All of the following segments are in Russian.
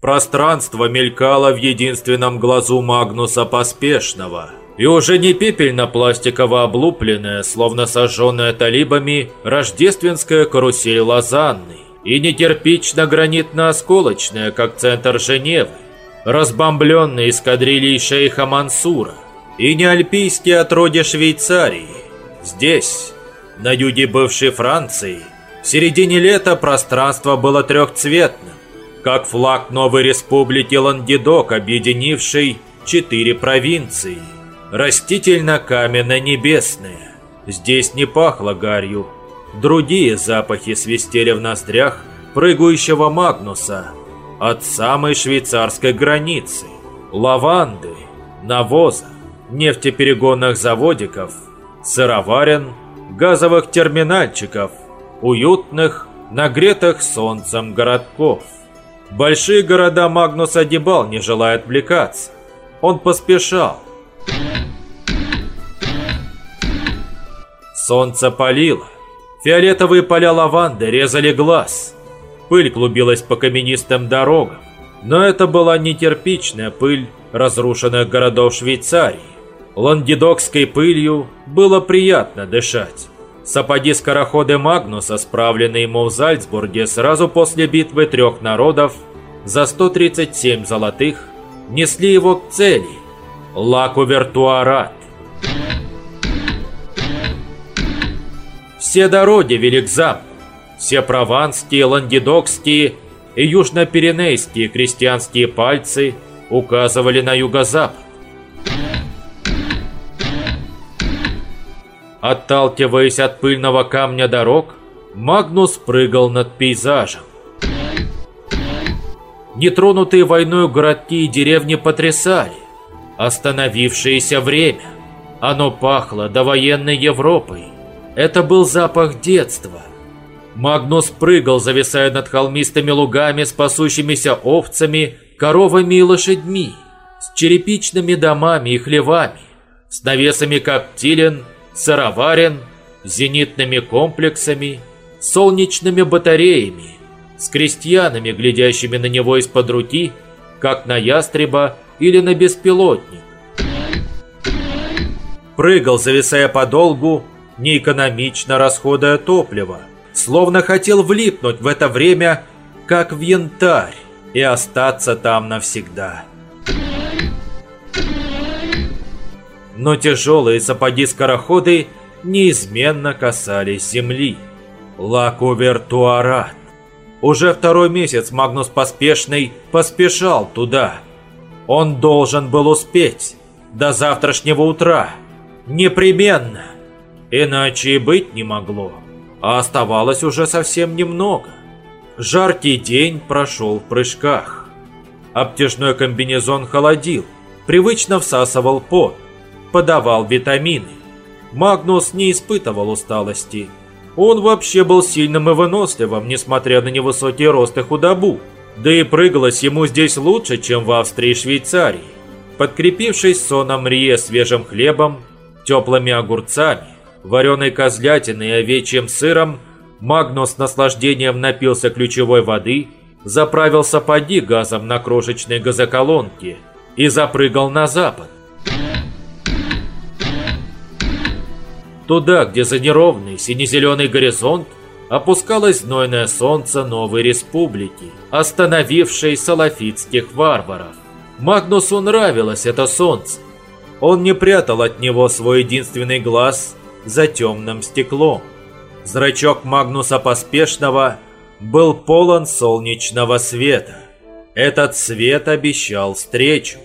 пространство мелькало в единственном глазу Магнуса Поспешного. И уже не пепельно-пластиково облупленная, словно сожженная талибами, рождественская карусель Лозанны. И не кирпично-гранитно-осколочная, как центр Женевы, разбомбленный эскадрильей шейха Мансура. И не альпийские отродья Швейцарии. Здесь, на юге бывшей Франции, в середине лета пространство было трехцветным, как флаг новой республики Лангедок, объединивший четыре провинции. Растительно-каменно-небесное. Здесь не пахло гарью. Другие запахи свистели в ноздрях прыгающего Магнуса от самой швейцарской границы. Лаванды, навоза, нефтеперегонных заводиков, сыроварен, газовых терминальчиков, уютных, нагретых солнцем городков. Большие города Магнус одебал, не желая отвлекаться. Он поспешал. Солнце палило. Фиолетовые поля лаванды резали глаз. Пыль клубилась по каменистым дорогам. Но это была не кирпичная пыль разрушенных городов Швейцарии. Лангедокской пылью было приятно дышать. Сапоги-скороходы Магнуса, справленные ему в Зальцбурге сразу после битвы трех народов за 137 золотых, несли его к цели – Лакувертуарат. Все дороги вели к замку. Все прованские, лангедокские и южно-пиренейские крестьянские пальцы указывали на юго-запад. Отталкиваясь от пыльного камня дорог, Магнус прыгал над пейзажем. Нетронутые войной городки и деревни потрясали. Остановившееся время. Оно пахло довоенной Европой. Это был запах детства. Магнус прыгал, зависая над холмистыми лугами с пасущимися овцами, коровами и лошадьми, с черепичными домами и хлевами, с навесами коптилен сыроварен, зенитными комплексами, солнечными батареями, с крестьянами, глядящими на него из-под руки, как на ястреба или на беспилотник. Прыгал, зависая подолгу, неэкономично расходуя топливо, словно хотел влипнуть в это время, как в янтарь, и остаться там навсегда. Но тяжелые сапоги-скороходы неизменно касались земли. Лакувертуарат. Уже второй месяц Магнус Поспешный поспешал туда. Он должен был успеть до завтрашнего утра. Непременно. Иначе и быть не могло. А оставалось уже совсем немного. Жаркий день прошел в прыжках. Обтяжной комбинезон холодил, привычно всасывал пот подавал витамины. Магнус не испытывал усталости. Он вообще был сильным и выносливым, несмотря на невысокий рост и худобу. Да и прыгалось ему здесь лучше, чем в Австрии и Швейцарии. Подкрепившись соном рие свежим хлебом, теплыми огурцами, вареной козлятиной и овечьим сыром, Магнус с наслаждением напился ключевой воды, заправил сапоги газом на крошечной газоколонке и запрыгал на запад. Туда, где за неровный сине-зеленый горизонт опускалось знойное солнце новой республики, остановившей салафитских варваров. Магнусу нравилось это солнце. Он не прятал от него свой единственный глаз за темным стеклом. Зрачок Магнуса Поспешного был полон солнечного света. Этот свет обещал встречу.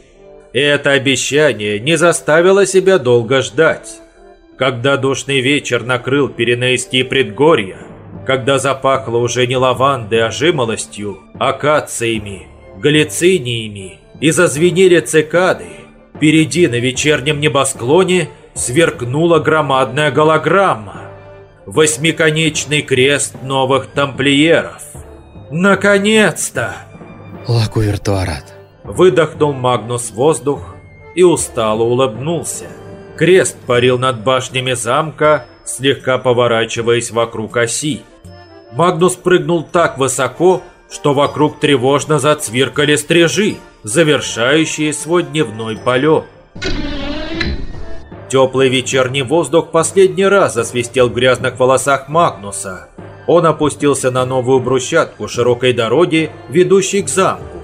И это обещание не заставило себя долго ждать. Когда душный вечер накрыл Пиренейские предгорья, когда запахло уже не лавандой, а жимолостью, акациями, галициниями и зазвенели цикады, впереди на вечернем небосклоне сверкнула громадная голограмма. Восьмиконечный крест новых тамплиеров. Наконец-то! Лакувертуарат. Выдохнул Магнус воздух и устало улыбнулся. Крест парил над башнями замка, слегка поворачиваясь вокруг оси. Магнус прыгнул так высоко, что вокруг тревожно зацвиркали стрижи, завершающие свой дневной полет. Теплый вечерний воздух последний раз засвистел в грязных волосах Магнуса. Он опустился на новую брусчатку широкой дороги, ведущей к замку.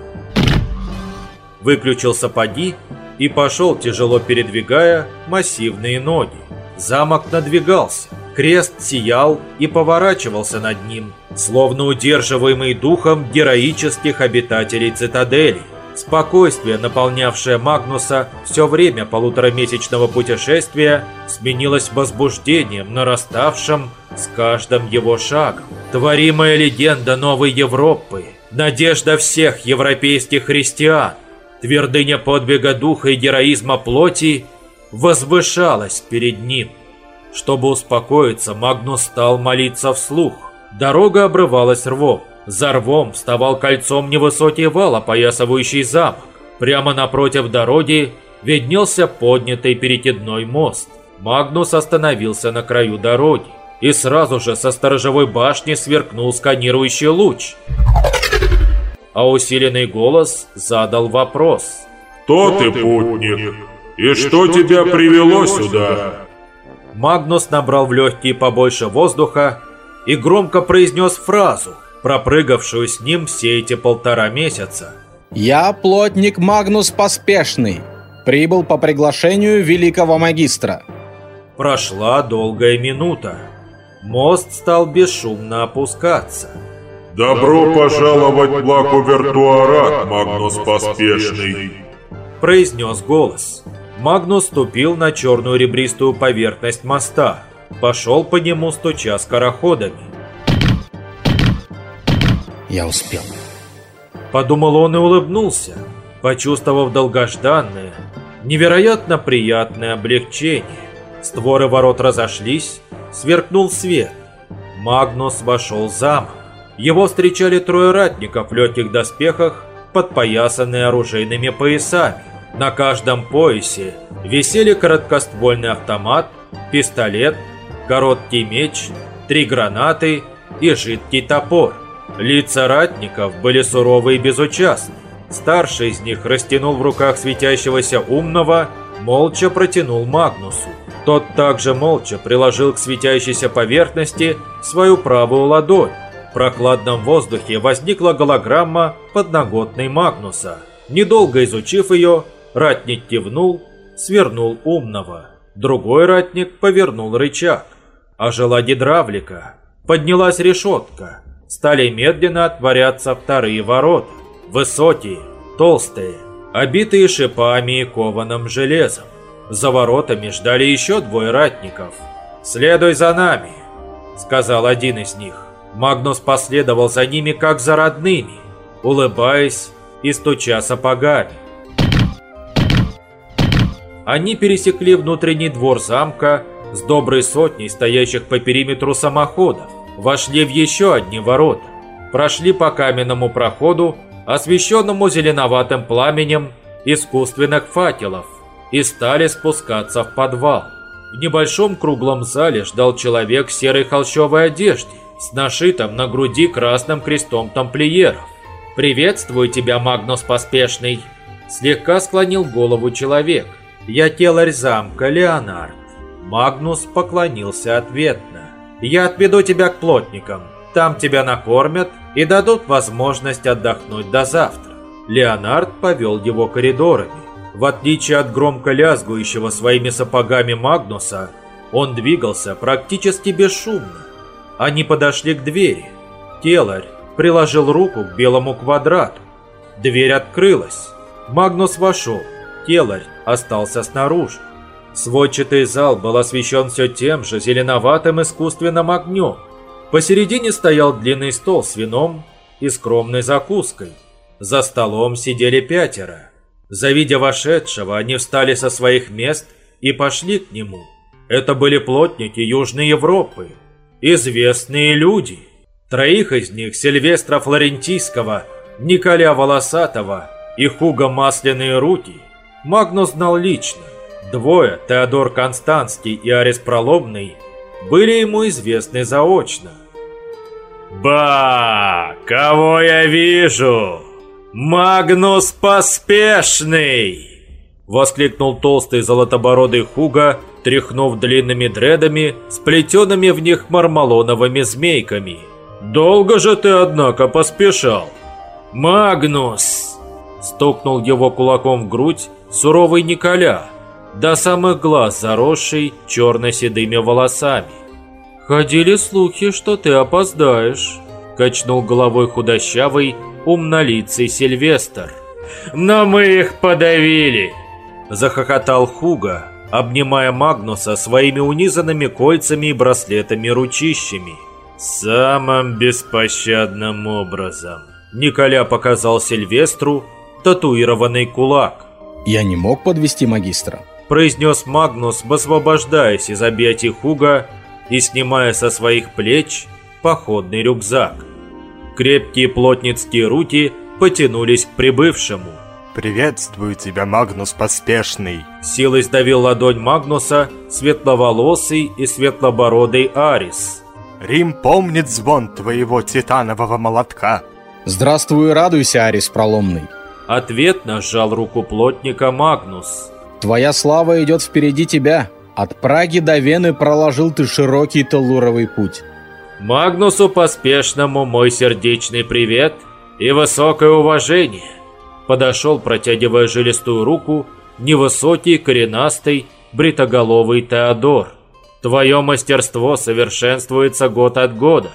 Выключил сапоги и пошел, тяжело передвигая массивные ноги. Замок надвигался, крест сиял и поворачивался над ним, словно удерживаемый духом героических обитателей цитадели. Спокойствие, наполнявшее Магнуса все время полуторамесячного путешествия, сменилось возбуждением, нараставшим с каждым его шагом. Творимая легенда новой Европы, надежда всех европейских христиан, твердыня подвига духа и героизма плоти возвышалась перед ним. Чтобы успокоиться, Магнус стал молиться вслух. Дорога обрывалась рвом. За рвом вставал кольцом невысокий вал, опоясывающий замок. Прямо напротив дороги виднелся поднятый перекидной мост. Магнус остановился на краю дороги, и сразу же со сторожевой башни сверкнул сканирующий луч. А усиленный голос задал вопрос. «Кто ты, путник? И что тебя привело сюда?» Магнус набрал в легкие побольше воздуха и громко произнес фразу – пропрыгавшую с ним все эти полтора месяца. «Я плотник Магнус Поспешный. Прибыл по приглашению великого магистра». Прошла долгая минута. Мост стал бесшумно опускаться. «Добро пожаловать в Лаку Вертуарат, Магнус Поспешный!» Произнес голос. Магнус ступил на черную ребристую поверхность моста. Пошел по нему, стуча скороходами. Я успел. Подумал он и улыбнулся, почувствовав долгожданное, невероятно приятное облегчение. Створы ворот разошлись, сверкнул свет. Магнус вошел в замок. Его встречали трое ратников в легких доспехах, подпоясанные оружейными поясами. На каждом поясе висели короткоствольный автомат, пистолет, короткий меч, три гранаты и жидкий топор. Лица ратников были суровы и безучастны. Старший из них растянул в руках светящегося умного, молча протянул Магнусу. Тот также молча приложил к светящейся поверхности свою правую ладонь. Прохладном воздухе возникла голограмма подноготной Магнуса. Недолго изучив ее, ратник кивнул, свернул умного. Другой ратник повернул рычаг. Ожила гидравлика. Поднялась решетка стали медленно отворяться вторые ворота. Высокие, толстые, обитые шипами и кованым железом. За воротами ждали еще двое ратников. «Следуй за нами», — сказал один из них. Магнус последовал за ними, как за родными, улыбаясь и стуча сапогами. Они пересекли внутренний двор замка с доброй сотней стоящих по периметру самоходов вошли в еще одни ворота, прошли по каменному проходу, освещенному зеленоватым пламенем искусственных факелов, и стали спускаться в подвал. В небольшом круглом зале ждал человек в серой холщовой одежде с нашитым на груди красным крестом тамплиеров. «Приветствую тебя, Магнус Поспешный!» Слегка склонил голову человек. «Я теларь замка, Леонард». Магнус поклонился ответно. Я отведу тебя к плотникам. Там тебя накормят и дадут возможность отдохнуть до завтра. Леонард повел его коридорами. В отличие от громко лязгующего своими сапогами Магнуса, он двигался практически бесшумно. Они подошли к двери. Теларь приложил руку к белому квадрату. Дверь открылась. Магнус вошел. Теларь остался снаружи. Сводчатый зал был освещен все тем же зеленоватым искусственным огнем. Посередине стоял длинный стол с вином и скромной закуской. За столом сидели пятеро. Завидя вошедшего, они встали со своих мест и пошли к нему. Это были плотники Южной Европы, известные люди. Троих из них, Сильвестра Флорентийского, Николя Волосатого и Хуга Масляные Руки, Магнус знал лично. Двое, Теодор Констанский и Арес Проломный, были ему известны заочно. «Ба! Кого я вижу? Магнус Поспешный!» Воскликнул толстый золотобородый Хуга, тряхнув длинными дредами, сплетенными в них мармалоновыми змейками. «Долго же ты, однако, поспешал!» «Магнус!» Стукнул его кулаком в грудь суровый Николя, до самых глаз заросший черно-седыми волосами. «Ходили слухи, что ты опоздаешь», – качнул головой худощавый, умнолицый Сильвестр. «Но мы их подавили!» – захохотал Хуга, обнимая Магнуса своими унизанными кольцами и браслетами-ручищами. «Самым беспощадным образом!» Николя показал Сильвестру татуированный кулак. Я не мог подвести магистра. Произнес Магнус, высвобождаясь из объятий Хуга и снимая со своих плеч походный рюкзак. Крепкие плотницкие руки потянулись к прибывшему. «Приветствую тебя, Магнус Поспешный!» Силой сдавил ладонь Магнуса светловолосый и светлобородый Арис. «Рим помнит звон твоего титанового молотка!» «Здравствуй и радуйся, Арис Проломный!» Ответно сжал руку плотника Магнус. «Твоя слава идет впереди тебя!» От Праги до Вены проложил ты широкий талуровый путь. Магнусу Поспешному мой сердечный привет и высокое уважение. Подошел, протягивая жилистую руку, невысокий, коренастый, бритоголовый Теодор. Твое мастерство совершенствуется год от года.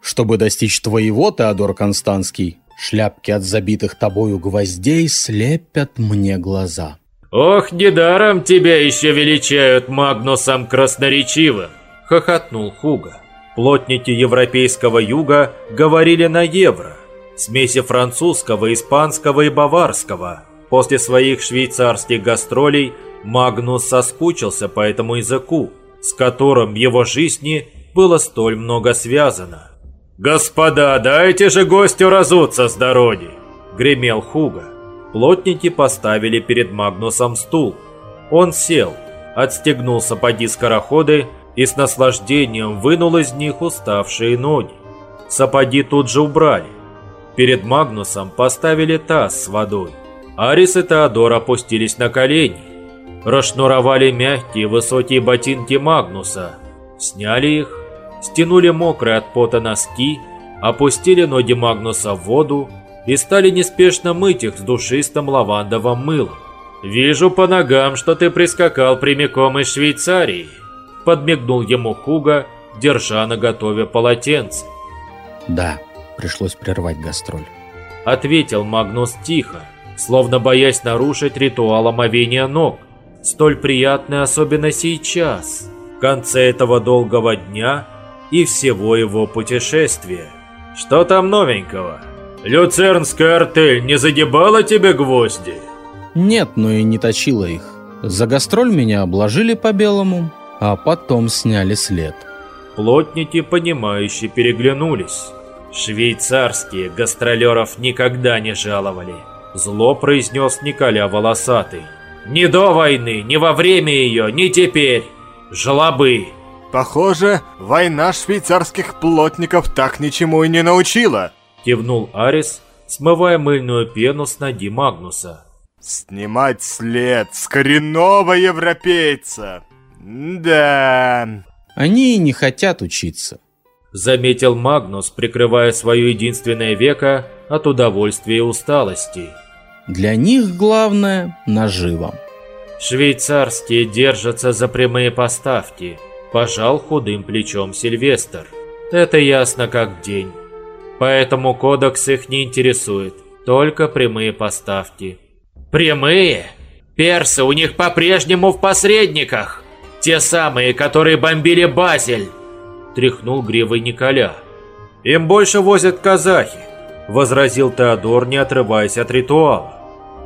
Чтобы достичь твоего, Теодор Констанский, шляпки от забитых тобою гвоздей слепят мне глаза. «Ох, недаром тебя еще величают Магнусом Красноречивым!» – хохотнул Хуга. Плотники европейского юга говорили на евро, смеси французского, испанского и баварского. После своих швейцарских гастролей Магнус соскучился по этому языку, с которым в его жизни было столь много связано. «Господа, дайте же гостю разуться с дороги!» – гремел Хуга. Плотники поставили перед Магнусом стул. Он сел, отстегнул сапоги скороходы и с наслаждением вынул из них уставшие ноги. Сапоги тут же убрали. Перед Магнусом поставили таз с водой. Арис и Теодор опустились на колени. Расшнуровали мягкие высокие ботинки Магнуса. Сняли их, стянули мокрые от пота носки, опустили ноги Магнуса в воду и стали неспешно мыть их с душистым лавандовым мылом. «Вижу по ногам, что ты прискакал прямиком из Швейцарии», – подмигнул ему Хуга, держа на готове полотенце. «Да, пришлось прервать гастроль», – ответил Магнус тихо, словно боясь нарушить ритуал омовения ног, столь приятный особенно сейчас, в конце этого долгого дня и всего его путешествия. «Что там новенького?» Люцернская артель не загибала тебе гвозди? Нет, но и не точила их. За гастроль меня обложили по-белому, а потом сняли след. Плотники, понимающие, переглянулись. Швейцарские гастролеров никогда не жаловали. Зло произнес Николя Волосатый. Ни до войны, ни во время ее, ни теперь. Жлобы. Похоже, война швейцарских плотников так ничему и не научила. Кивнул Арис, смывая мыльную пену с ноги Магнуса. Снимать след с коренного европейца. Да. Они и не хотят учиться. Заметил Магнус, прикрывая свое единственное веко от удовольствия и усталости. Для них главное – наживо. Швейцарские держатся за прямые поставки. Пожал худым плечом Сильвестр. Это ясно как день. Поэтому кодекс их не интересует, только прямые поставки. Прямые? Персы у них по-прежнему в посредниках. Те самые, которые бомбили Базель. Тряхнул гривой Николя. Им больше возят казахи, возразил Теодор, не отрываясь от ритуала.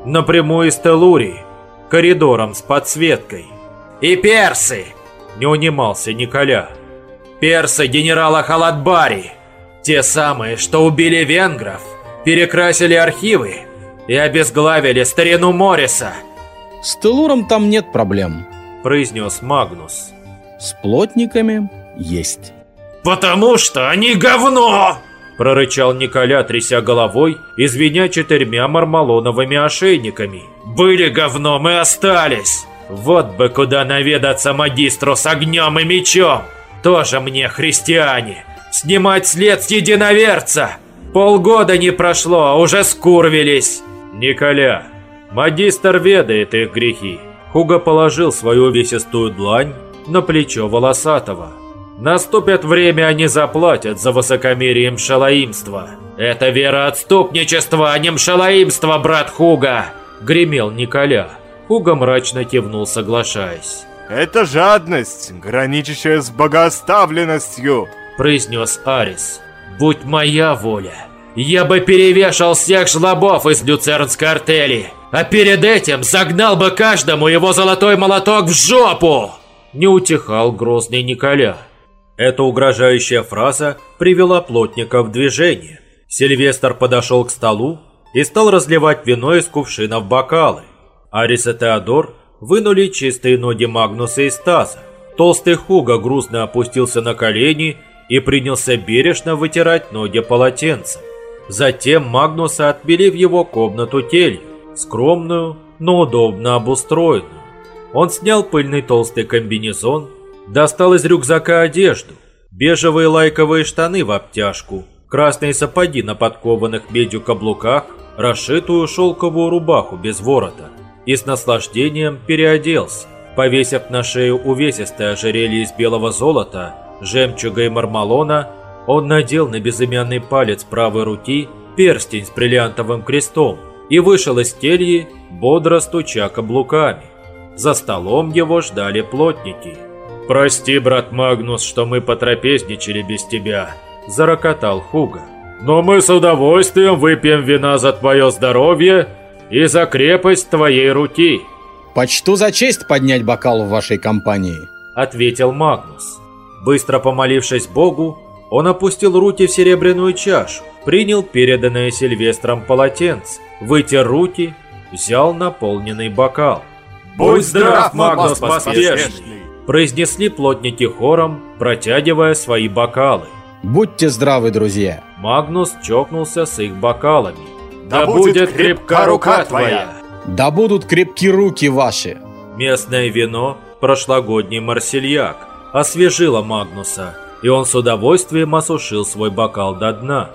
Напрямую из Телурии, коридором с подсветкой. И персы! Не унимался Николя. Персы генерала Халатбари те самые, что убили венгров, перекрасили архивы и обезглавили старину Морриса. С Телуром там нет проблем, произнес Магнус. С плотниками есть. Потому что они говно! Прорычал Николя, тряся головой и звеня четырьмя мармалоновыми ошейниками. «Были говном и остались! Вот бы куда наведаться магистру с огнем и мечом! Тоже мне христиане! Снимать след с единоверца! Полгода не прошло, а уже скурвились!» «Николя, магистр ведает их грехи!» Хуга положил свою увесистую длань на плечо волосатого. Наступит время, они заплатят за высокомерие мшалаимства. Это вероотступничество, а не мшалаимство, брат Хуга!» Гремел Николя. Хуга мрачно кивнул, соглашаясь. Это жадность, граничащая с богооставленностью, произнес Арис. Будь моя воля, я бы перевешал всех жлобов из люцернской артели, а перед этим загнал бы каждому его золотой молоток в жопу! Не утихал грозный Николя. Эта угрожающая фраза привела плотника в движение. Сильвестр подошел к столу и стал разливать вино из кувшина в бокалы. Арис и Теодор вынули чистые ноги Магнуса из таза. Толстый Хуга грузно опустился на колени и принялся бережно вытирать ноги полотенцем. Затем Магнуса отвели в его комнату келью, скромную, но удобно обустроенную. Он снял пыльный толстый комбинезон, достал из рюкзака одежду, бежевые лайковые штаны в обтяжку, красные сапоги на подкованных медью каблуках, расшитую шелковую рубаху без ворота. И с наслаждением переоделся, повесив на шею увесистое ожерелье из белого золота, жемчуга и мармалона, он надел на безымянный палец правой руки перстень с бриллиантовым крестом и вышел из кельи, бодро стуча каблуками. За столом его ждали плотники. «Прости, брат Магнус, что мы потрапезничали без тебя», – зарокотал Хуга. «Но мы с удовольствием выпьем вина за твое здоровье и за крепость твоей руки!» «Почту за честь поднять бокал в вашей компании», — ответил Магнус. Быстро помолившись Богу, он опустил руки в серебряную чашу, принял переданное Сильвестром полотенце, вытер руки, взял наполненный бокал. «Будь здрав, Магнус поспешный!» Произнесли плотники хором, протягивая свои бокалы. «Будьте здравы, друзья!» Магнус чокнулся с их бокалами. Да будет крепка рука твоя! Да будут крепки руки ваши! Местное вино, прошлогодний марсельяк, освежило Магнуса, и он с удовольствием осушил свой бокал до дна.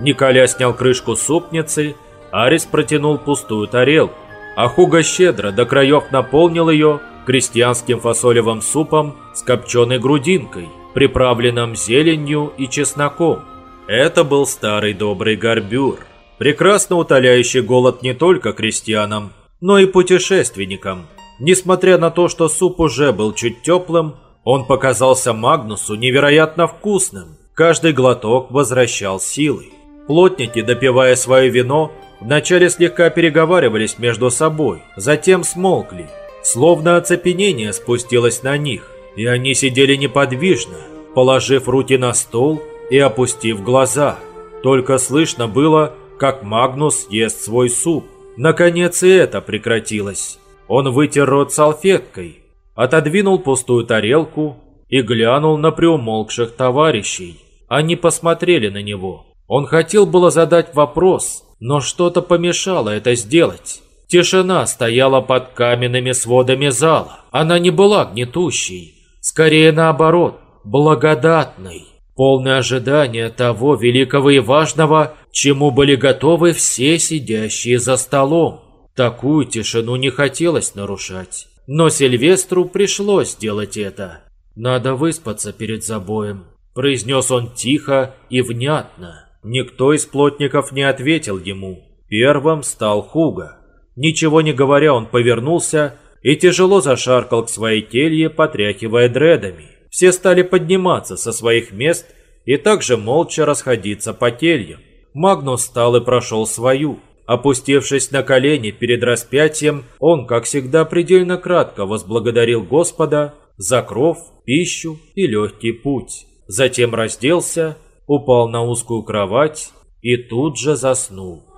Николя снял крышку супницы, Арис протянул пустую тарелку, а Хуга щедро до краев наполнил ее крестьянским фасолевым супом с копченой грудинкой, приправленным зеленью и чесноком. Это был старый добрый горбюр прекрасно утоляющий голод не только крестьянам, но и путешественникам. Несмотря на то, что суп уже был чуть теплым, он показался Магнусу невероятно вкусным. Каждый глоток возвращал силы. Плотники, допивая свое вино, вначале слегка переговаривались между собой, затем смолкли. Словно оцепенение спустилось на них, и они сидели неподвижно, положив руки на стол и опустив глаза. Только слышно было, как Магнус ест свой суп. Наконец и это прекратилось. Он вытер рот салфеткой, отодвинул пустую тарелку и глянул на приумолкших товарищей. Они посмотрели на него. Он хотел было задать вопрос, но что-то помешало это сделать. Тишина стояла под каменными сводами зала. Она не была гнетущей, скорее наоборот, благодатной полное ожидание того великого и важного, чему были готовы все сидящие за столом. Такую тишину не хотелось нарушать. Но Сильвестру пришлось сделать это. «Надо выспаться перед забоем», – произнес он тихо и внятно. Никто из плотников не ответил ему. Первым стал Хуга. Ничего не говоря, он повернулся и тяжело зашаркал к своей келье, потряхивая дредами. Все стали подниматься со своих мест и также молча расходиться по кельям. Магнус встал и прошел свою. Опустившись на колени перед распятием, он, как всегда, предельно кратко возблагодарил Господа за кров, пищу и легкий путь. Затем разделся, упал на узкую кровать и тут же заснул.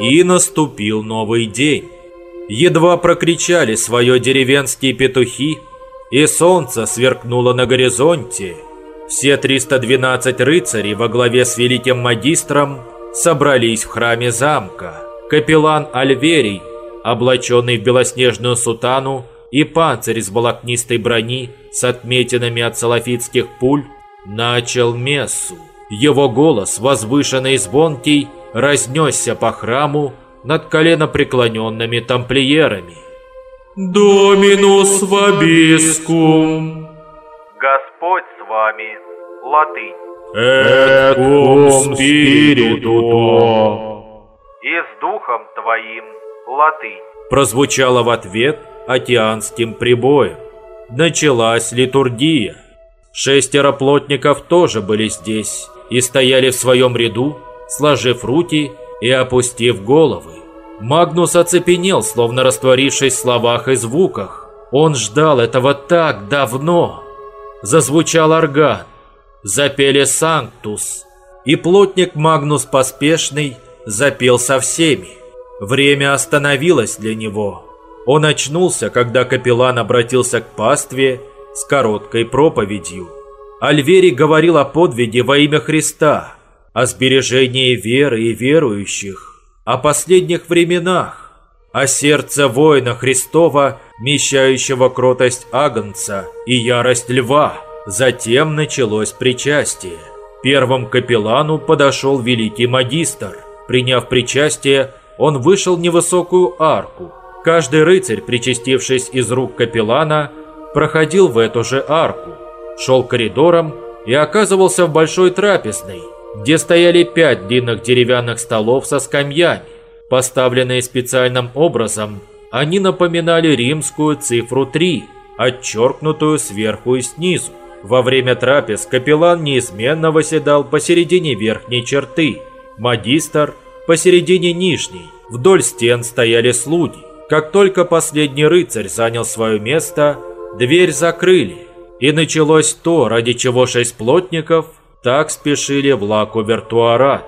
И наступил новый день. Едва прокричали свое деревенские петухи, и солнце сверкнуло на горизонте. Все 312 рыцарей во главе с великим магистром собрались в храме замка. Капеллан Альверий, облаченный в белоснежную сутану и панцирь из волокнистой брони с отметинами от салафитских пуль, начал мессу. Его голос, возвышенный и звонкий, разнесся по храму над коленопреклоненными тамплиерами. «Доминус вобискум!» «Господь с вами!» Латынь. «Et cum spiritu «И с духом твоим» латынь. Прозвучало в ответ океанским прибоем. Началась литургия. Шестеро плотников тоже были здесь и стояли в своем ряду, сложив руки и опустив головы. Магнус оцепенел, словно растворившись в словах и звуках. Он ждал этого так давно. Зазвучал орган, запели «Санктус», и плотник Магнус Поспешный запел со всеми. Время остановилось для него. Он очнулся, когда капеллан обратился к пастве с короткой проповедью. Альвери говорил о подвиге во имя Христа, о сбережении веры и верующих, о последних временах, о сердце воина Христова, мещающего кротость Агнца и ярость льва. Затем началось причастие. Первым к капеллану подошел великий магистр – Приняв причастие, он вышел в невысокую арку. Каждый рыцарь, причастившись из рук капеллана, проходил в эту же арку, шел коридором и оказывался в большой трапезной, где стояли пять длинных деревянных столов со скамьями. Поставленные специальным образом, они напоминали римскую цифру 3, отчеркнутую сверху и снизу. Во время трапез капеллан неизменно восседал посередине верхней черты – магистр посередине нижней. Вдоль стен стояли слуги. Как только последний рыцарь занял свое место, дверь закрыли. И началось то, ради чего шесть плотников так спешили в лаку Вертуарат.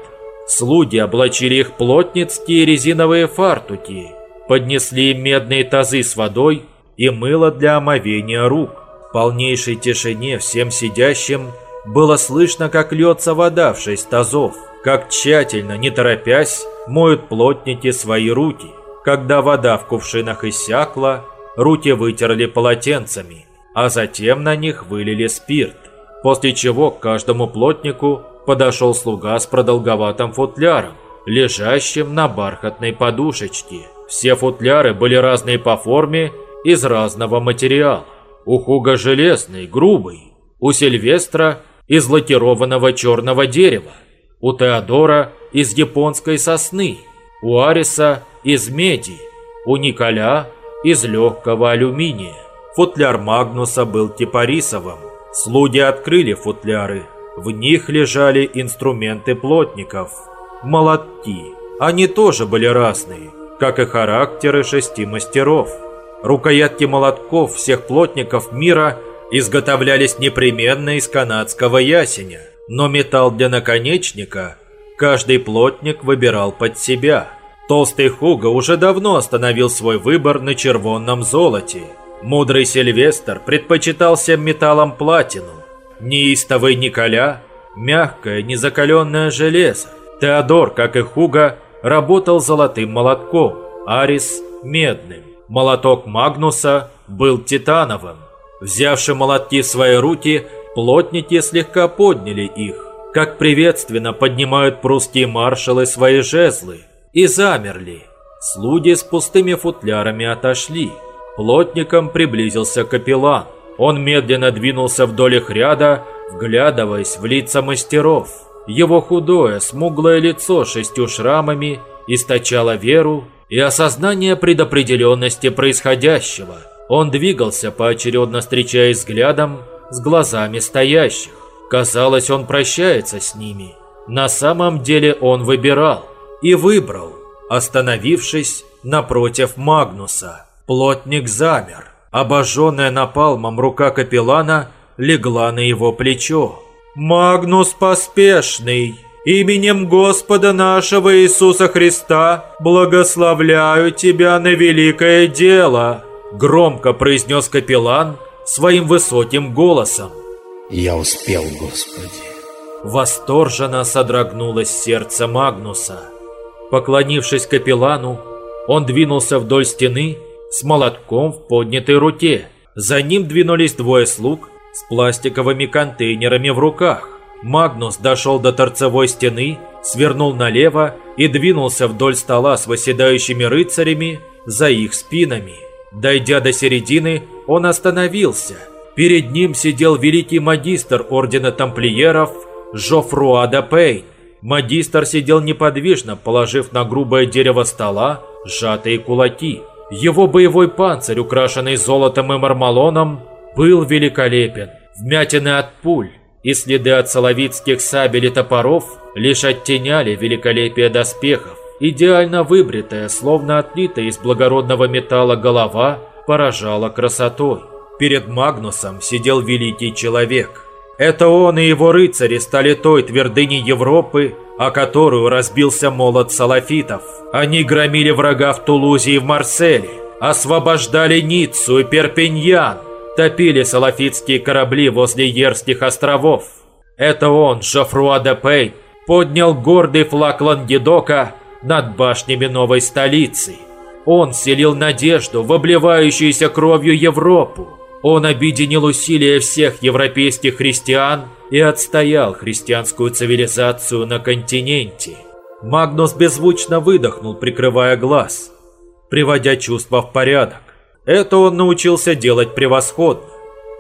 Слуги облачили их плотницкие резиновые фартуки, поднесли им медные тазы с водой и мыло для омовения рук. В полнейшей тишине всем сидящим было слышно, как льется вода в шесть тазов как тщательно, не торопясь, моют плотники свои руки. Когда вода в кувшинах иссякла, руки вытерли полотенцами, а затем на них вылили спирт. После чего к каждому плотнику подошел слуга с продолговатым футляром, лежащим на бархатной подушечке. Все футляры были разные по форме, из разного материала. У Хуга железный, грубый, у Сильвестра из лакированного черного дерева, у Теодора из японской сосны, у Ариса из меди, у Николя из легкого алюминия. Футляр Магнуса был кипарисовым. Слуги открыли футляры. В них лежали инструменты плотников. Молотки. Они тоже были разные, как и характеры шести мастеров. Рукоятки молотков всех плотников мира изготовлялись непременно из канадского ясеня. Но металл для наконечника каждый плотник выбирал под себя. Толстый Хуга уже давно остановил свой выбор на червонном золоте. Мудрый Сильвестр предпочитал всем металлом платину. Неистовый Николя – мягкое, незакаленное железо. Теодор, как и Хуга, работал золотым молотком, Арис – медным. Молоток Магнуса был титановым. Взявши молотки в свои руки – Плотники слегка подняли их, как приветственно поднимают прусские маршалы свои жезлы, и замерли. Слуги с пустыми футлярами отошли. Плотником приблизился капеллан. Он медленно двинулся вдоль их ряда, вглядываясь в лица мастеров. Его худое, смуглое лицо шестью шрамами источало веру и осознание предопределенности происходящего. Он двигался, поочередно встречаясь взглядом с глазами стоящих. Казалось, он прощается с ними. На самом деле он выбирал. И выбрал, остановившись напротив Магнуса. Плотник замер. Обожженная напалмом рука капеллана легла на его плечо. «Магнус Поспешный!» именем Господа нашего Иисуса Христа благословляю тебя на великое дело!» Громко произнес капеллан своим высоким голосом. Я успел, Господи. Восторженно содрогнулось сердце Магнуса. Поклонившись капеллану, он двинулся вдоль стены с молотком в поднятой руке. За ним двинулись двое слуг с пластиковыми контейнерами в руках. Магнус дошел до торцевой стены, свернул налево и двинулся вдоль стола с восседающими рыцарями за их спинами. Дойдя до середины, он остановился. Перед ним сидел великий магистр Ордена Тамплиеров Жофруа де Пейн. Магистр сидел неподвижно, положив на грубое дерево стола сжатые кулаки. Его боевой панцирь, украшенный золотом и мармалоном, был великолепен. Вмятины от пуль и следы от соловицких сабель и топоров лишь оттеняли великолепие доспехов. Идеально выбритая, словно отлитая из благородного металла голова, поражала красотой. Перед Магнусом сидел великий человек. Это он и его рыцари стали той твердыней Европы, о которую разбился молот салафитов. Они громили врага в Тулузе и в Марселе, освобождали Ниццу и Перпиньян, топили салафитские корабли возле Ерских островов. Это он, Жофруа де Пейн, поднял гордый флаг Лангедока над башнями новой столицы. Он селил надежду в обливающуюся кровью Европу. Он объединил усилия всех европейских христиан и отстоял христианскую цивилизацию на континенте. Магнус беззвучно выдохнул, прикрывая глаз, приводя чувства в порядок. Это он научился делать превосходно.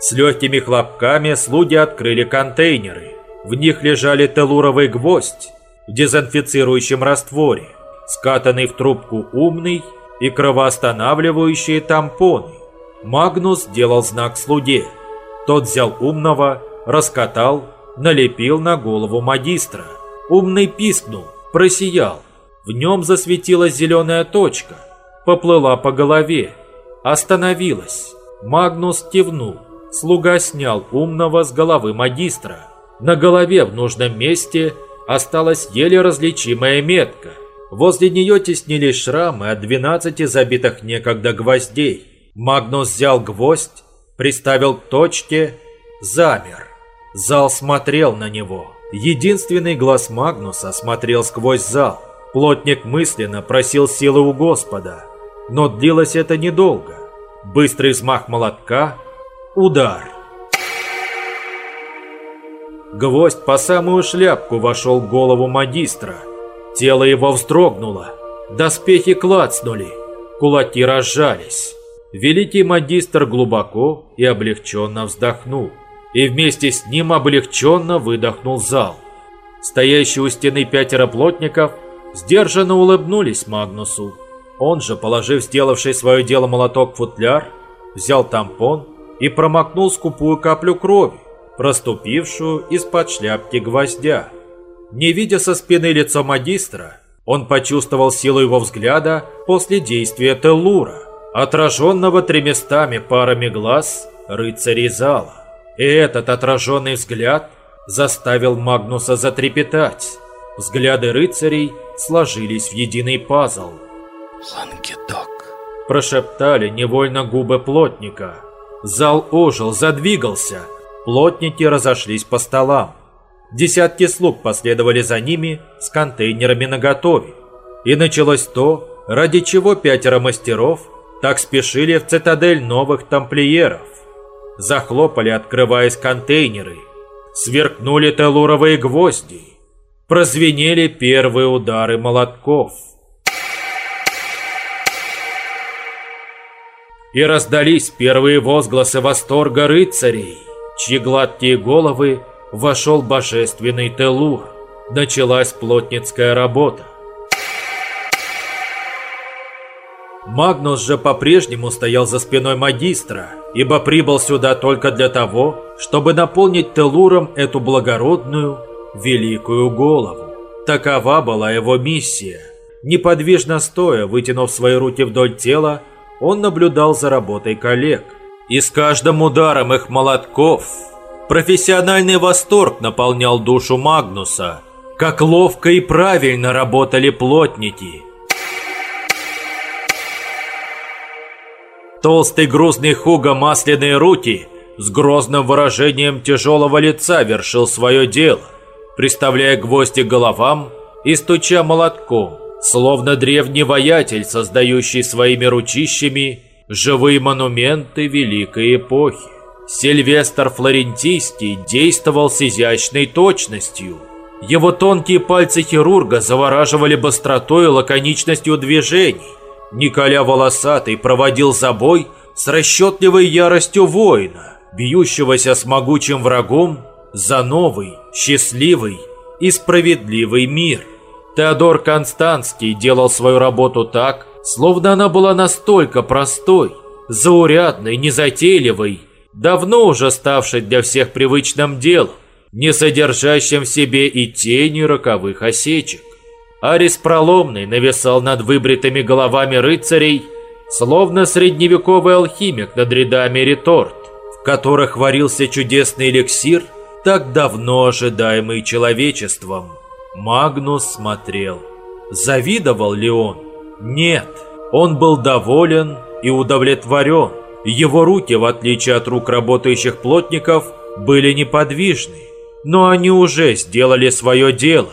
С легкими хлопками слуги открыли контейнеры. В них лежали телуровый гвоздь, в дезинфицирующем растворе, скатанный в трубку умный и кровоостанавливающие тампоны. Магнус делал знак слуге. Тот взял умного, раскатал, налепил на голову магистра. Умный пискнул, просиял. В нем засветилась зеленая точка, поплыла по голове, остановилась. Магнус кивнул. Слуга снял умного с головы магистра. На голове в нужном месте осталась еле различимая метка. Возле нее теснились шрамы от 12 забитых некогда гвоздей. Магнус взял гвоздь, приставил к точке, замер. Зал смотрел на него. Единственный глаз Магнуса смотрел сквозь зал. Плотник мысленно просил силы у Господа. Но длилось это недолго. Быстрый взмах молотка, удар. Гвоздь по самую шляпку вошел в голову магистра. Тело его вздрогнуло. Доспехи клацнули. Кулаки разжались. Великий магистр глубоко и облегченно вздохнул. И вместе с ним облегченно выдохнул зал. Стоящие у стены пятеро плотников сдержанно улыбнулись Магнусу. Он же, положив сделавший свое дело молоток футляр, взял тампон и промокнул скупую каплю крови, проступившую из-под шляпки гвоздя. Не видя со спины лицо магистра, он почувствовал силу его взгляда после действия Теллура, отраженного треместами парами глаз рыцарей зала. И этот отраженный взгляд заставил Магнуса затрепетать. Взгляды рыцарей сложились в единый пазл. Лангедок. Прошептали невольно губы плотника. Зал ожил, задвигался. Плотники разошлись по столам. Десятки слуг последовали за ними с контейнерами наготове. И началось то, ради чего пятеро мастеров так спешили в цитадель новых тамплиеров. Захлопали, открываясь контейнеры. Сверкнули телуровые гвозди. Прозвенели первые удары молотков. И раздались первые возгласы восторга рыцарей, чьи гладкие головы вошел божественный Телур. Началась плотницкая работа. Магнус же по-прежнему стоял за спиной магистра, ибо прибыл сюда только для того, чтобы наполнить Телуром эту благородную, великую голову. Такова была его миссия. Неподвижно стоя, вытянув свои руки вдоль тела, он наблюдал за работой коллег. И с каждым ударом их молотков Профессиональный восторг наполнял душу Магнуса, как ловко и правильно работали плотники. Толстый грузный Хуга масляные руки с грозным выражением тяжелого лица вершил свое дело, приставляя гвозди головам и стуча молотком, словно древний воятель, создающий своими ручищами живые монументы великой эпохи. Сильвестр Флорентийский действовал с изящной точностью. Его тонкие пальцы хирурга завораживали быстротой и лаконичностью движений. Николя Волосатый проводил забой с расчетливой яростью воина, бьющегося с могучим врагом за новый, счастливый и справедливый мир. Теодор Констанский делал свою работу так, словно она была настолько простой, заурядной, незатейливой, давно уже ставшей для всех привычным делом, не содержащим в себе и тени роковых осечек. Арис Проломный нависал над выбритыми головами рыцарей, словно средневековый алхимик над рядами реторт, в которых варился чудесный эликсир, так давно ожидаемый человечеством. Магнус смотрел. Завидовал ли он? Нет. Он был доволен и удовлетворен. Его руки, в отличие от рук работающих плотников, были неподвижны. Но они уже сделали свое дело.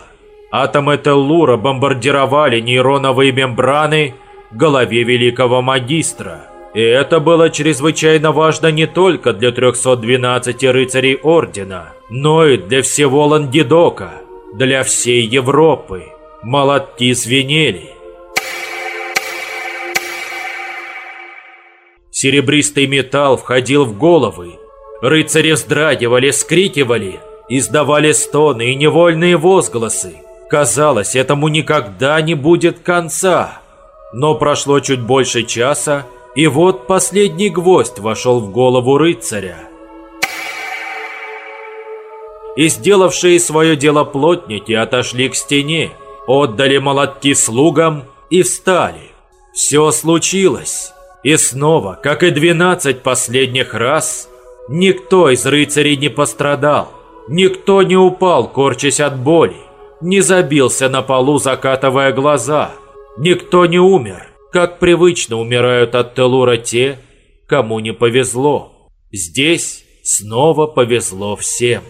Атомы Теллура бомбардировали нейроновые мембраны голове великого магистра. И это было чрезвычайно важно не только для 312 рыцарей Ордена, но и для всего Лангедока, для всей Европы. Молотки звенели. Серебристый металл входил в головы. Рыцари вздрагивали, скрикивали, издавали стоны и невольные возгласы. Казалось, этому никогда не будет конца. Но прошло чуть больше часа, и вот последний гвоздь вошел в голову рыцаря. И сделавшие свое дело плотники отошли к стене, отдали молотки слугам и встали. Все случилось. И снова, как и двенадцать последних раз, никто из рыцарей не пострадал. Никто не упал, корчась от боли не забился на полу, закатывая глаза. Никто не умер, как привычно умирают от Телура те, кому не повезло. Здесь снова повезло всем.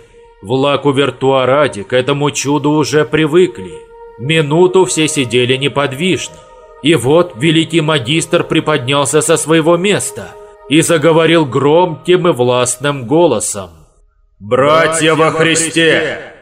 В Лаку Виртуараде к этому чуду уже привыкли. Минуту все сидели неподвижно. И вот великий магистр приподнялся со своего места и заговорил громким и властным голосом. «Братья во Христе!»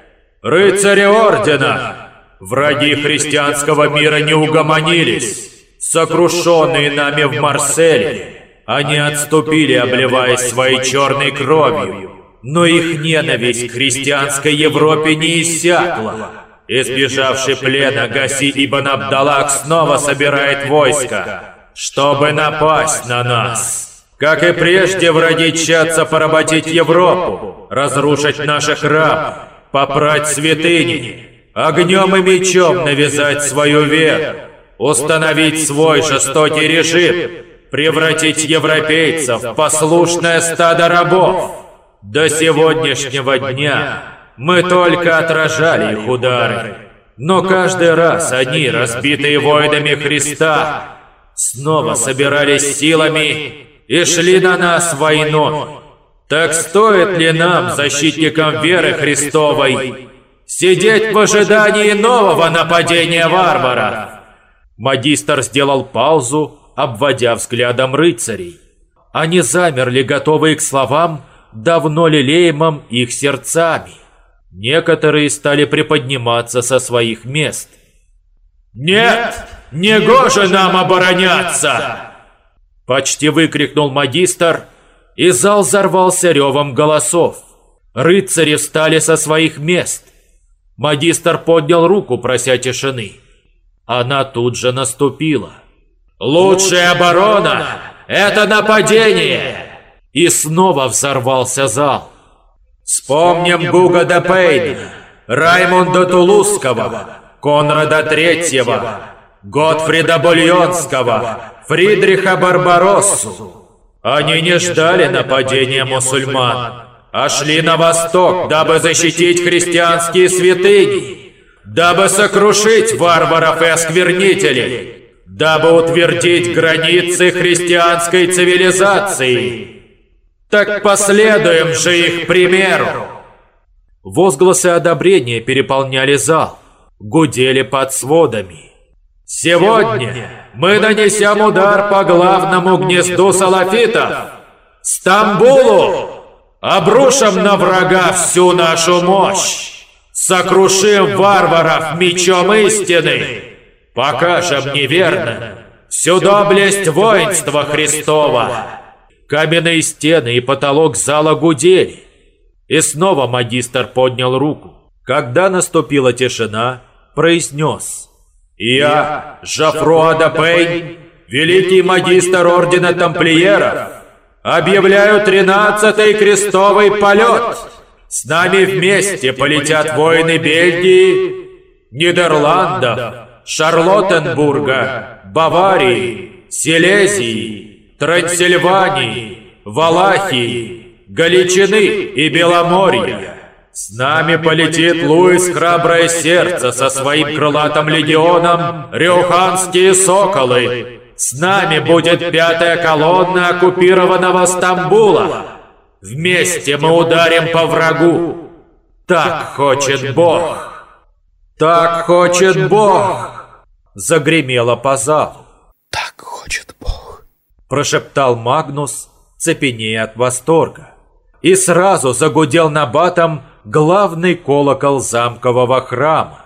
Рыцари Ордена! Враги христианского мира не угомонились. Сокрушенные нами в Марселе, они отступили, обливаясь своей черной кровью. Но их ненависть к христианской Европе не иссякла. Избежавший плена Гаси Ибн Абдалак снова собирает войско, чтобы напасть на нас. Как и прежде, враги тщатся поработить Европу, разрушить наши храмы, попрать святыни, огнем и мечом навязать свою веру, установить свой жестокий режим, превратить европейцев в послушное стадо рабов. До сегодняшнего дня мы только отражали их удары, но каждый раз они, разбитые воинами Христа, снова собирались силами и шли на нас войной. Так стоит ли нам, защитникам веры Христовой, сидеть в ожидании нового нападения варваров? Магистр сделал паузу, обводя взглядом рыцарей. Они замерли, готовые к словам, давно лелеемым их сердцами. Некоторые стали приподниматься со своих мест. «Нет, не гоже нам обороняться!» Почти выкрикнул магистр, и зал взорвался ревом голосов. Рыцари встали со своих мест. Магистр поднял руку, прося тишины. Она тут же наступила. «Лучшая оборона – это нападение!» И снова взорвался зал. Вспомним Гуга де Пейна, Раймонда Тулузского, Конрада Третьего, Готфрида Бульонского, Фридриха Барбароссу, они не ждали нападения мусульман, а шли на восток, дабы защитить христианские святыни. дабы сокрушить варваров и осквернителей, дабы утвердить границы христианской цивилизации. Так последуем же их примеру. Возгласы одобрения переполняли зал, гудели под сводами. Сегодня мы нанесем удар по главному гнезду салафитов, Стамбулу, обрушим на врага всю нашу мощь, сокрушим варваров мечом истины, покажем неверным всю доблесть воинства Христова. Каменные стены и потолок зала гудели. И снова магистр поднял руку. Когда наступила тишина, произнес «Я, Жафруада Пейн, великий магистр Ордена Тамплиеров, объявляю тринадцатый крестовый полет. С нами вместе полетят воины Бельгии, Нидерландов, Шарлоттенбурга, Баварии, Силезии, Трансильвании, Валахии, Галичины и Беломорья. С нами полетит Луис Храброе Сердце со своим крылатым легионом Рюханские Соколы. С нами будет пятая колонна оккупированного Стамбула. Вместе мы ударим по врагу. Так хочет Бог. Так хочет Бог. Загремело по залу. Так хочет Бог. Прошептал Магнус, цепенея от восторга и сразу загудел на батом главный колокол замкового храма.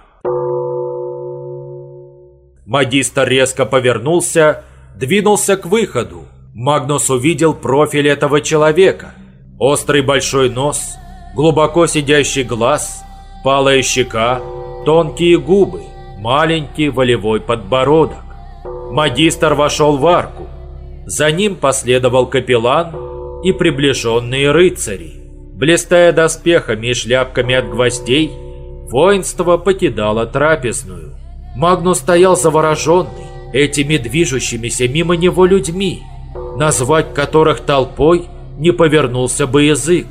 Магистр резко повернулся, двинулся к выходу. Магнус увидел профиль этого человека. Острый большой нос, глубоко сидящий глаз, палая щека, тонкие губы, маленький волевой подбородок. Магистр вошел в арку. За ним последовал капеллан и приближенные рыцари. Блистая доспехами и шляпками от гвоздей, воинство покидало трапезную. Магнус стоял завороженный этими движущимися мимо него людьми, назвать которых толпой не повернулся бы язык.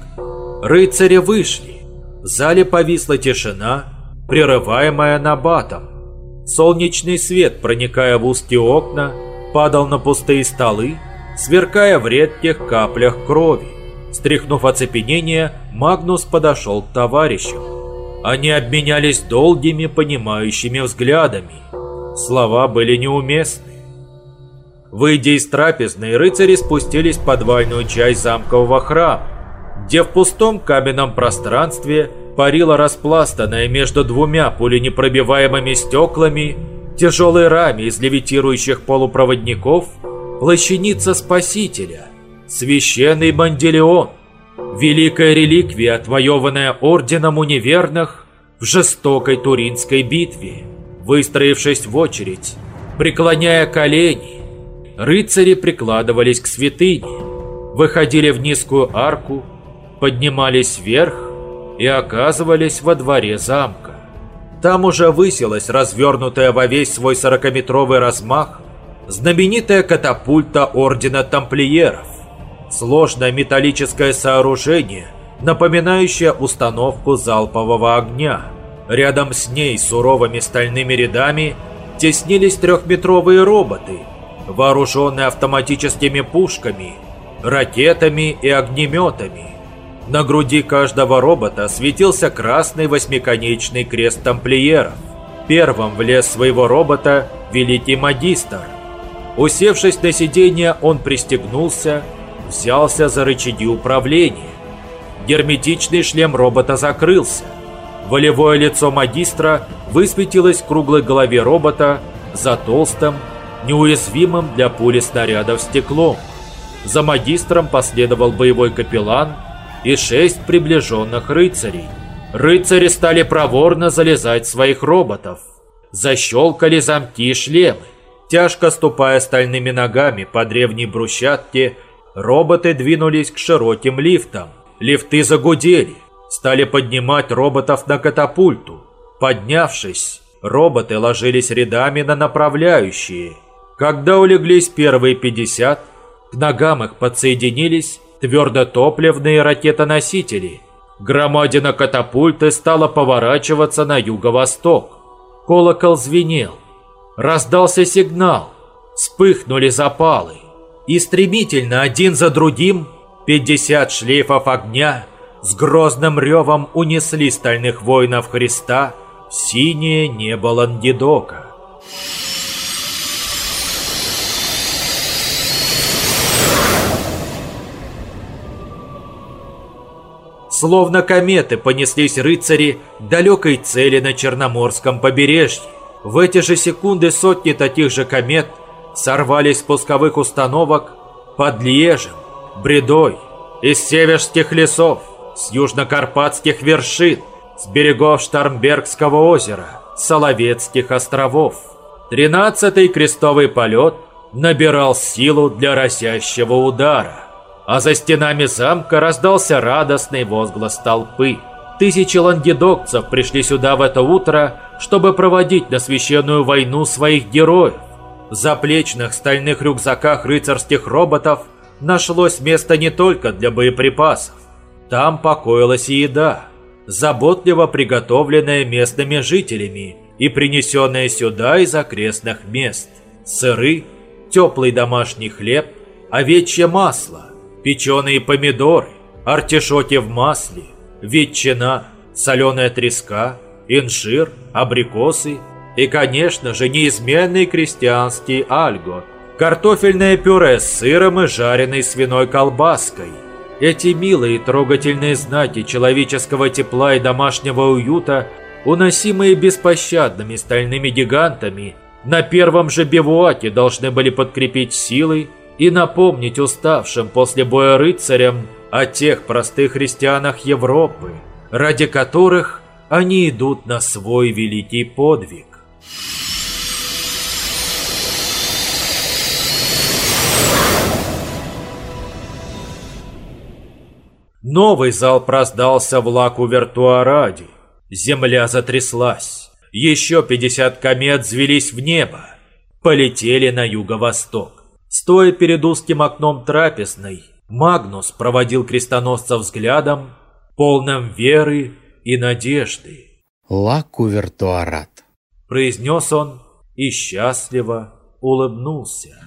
Рыцари вышли. В зале повисла тишина, прерываемая набатом. Солнечный свет, проникая в узкие окна, падал на пустые столы, сверкая в редких каплях крови. Стряхнув оцепенение, Магнус подошел к товарищам. Они обменялись долгими, понимающими взглядами. Слова были неуместны. Выйдя из трапезной, рыцари спустились в подвальную часть замкового храма, где в пустом каменном пространстве парила распластанная между двумя пуленепробиваемыми стеклами тяжелой раме из левитирующих полупроводников – Плащаница Спасителя, священный Банделеон, великая реликвия, отвоеванная орденом универных в жестокой Туринской битве. Выстроившись в очередь, преклоняя колени, рыцари прикладывались к святыне, выходили в низкую арку, поднимались вверх и оказывались во дворе замка. Там уже высилась развернутая во весь свой сорокаметровый размах знаменитая катапульта Ордена Тамплиеров. Сложное металлическое сооружение, напоминающее установку залпового огня. Рядом с ней суровыми стальными рядами теснились трехметровые роботы, вооруженные автоматическими пушками, ракетами и огнеметами. На груди каждого робота светился красный восьмиконечный крест тамплиеров. Первым влез своего робота Великий Магистр – Усевшись на сиденье, он пристегнулся, взялся за рычаги управления. Герметичный шлем робота закрылся. Волевое лицо магистра высветилось в круглой голове робота за толстым, неуязвимым для пули снарядов стеклом. За магистром последовал боевой капеллан и шесть приближенных рыцарей. Рыцари стали проворно залезать в своих роботов. Защелкали замки и шлемы. Тяжко ступая стальными ногами по древней брусчатке, роботы двинулись к широким лифтам. Лифты загудели, стали поднимать роботов на катапульту. Поднявшись, роботы ложились рядами на направляющие. Когда улеглись первые 50, к ногам их подсоединились твердотопливные ракетоносители. Громадина катапульты стала поворачиваться на юго-восток. Колокол звенел. Раздался сигнал. Вспыхнули запалы. И стремительно один за другим 50 шлейфов огня с грозным ревом унесли стальных воинов Христа в синее небо Лангедока. Словно кометы понеслись рыцари к далекой цели на Черноморском побережье. В эти же секунды сотни таких же комет сорвались с пусковых установок под Льежем, Бредой, из северских лесов, с южнокарпатских вершин, с берегов Штармбергского озера, Соловецких островов. Тринадцатый крестовый полет набирал силу для росящего удара а за стенами замка раздался радостный возглас толпы. Тысячи лангедокцев пришли сюда в это утро, чтобы проводить на священную войну своих героев. В заплечных стальных рюкзаках рыцарских роботов нашлось место не только для боеприпасов. Там покоилась и еда, заботливо приготовленная местными жителями и принесенная сюда из окрестных мест. Сыры, теплый домашний хлеб, овечье масло, печеные помидоры, артишоки в масле, ветчина, соленая треска, инжир, абрикосы и, конечно же, неизменный крестьянский альго, картофельное пюре с сыром и жареной свиной колбаской. Эти милые трогательные знаки человеческого тепла и домашнего уюта, уносимые беспощадными стальными гигантами, на первом же бивуаке должны были подкрепить силой и напомнить уставшим после боя рыцарям о тех простых христианах Европы, ради которых они идут на свой великий подвиг. Новый зал раздался в лаку Вертуаради. Земля затряслась. Еще 50 комет взвелись в небо. Полетели на юго-восток. Стоя перед узким окном трапезной, Магнус проводил крестоносца взглядом, полным веры и надежды. «Лаку вертуарат», — произнес он и счастливо улыбнулся.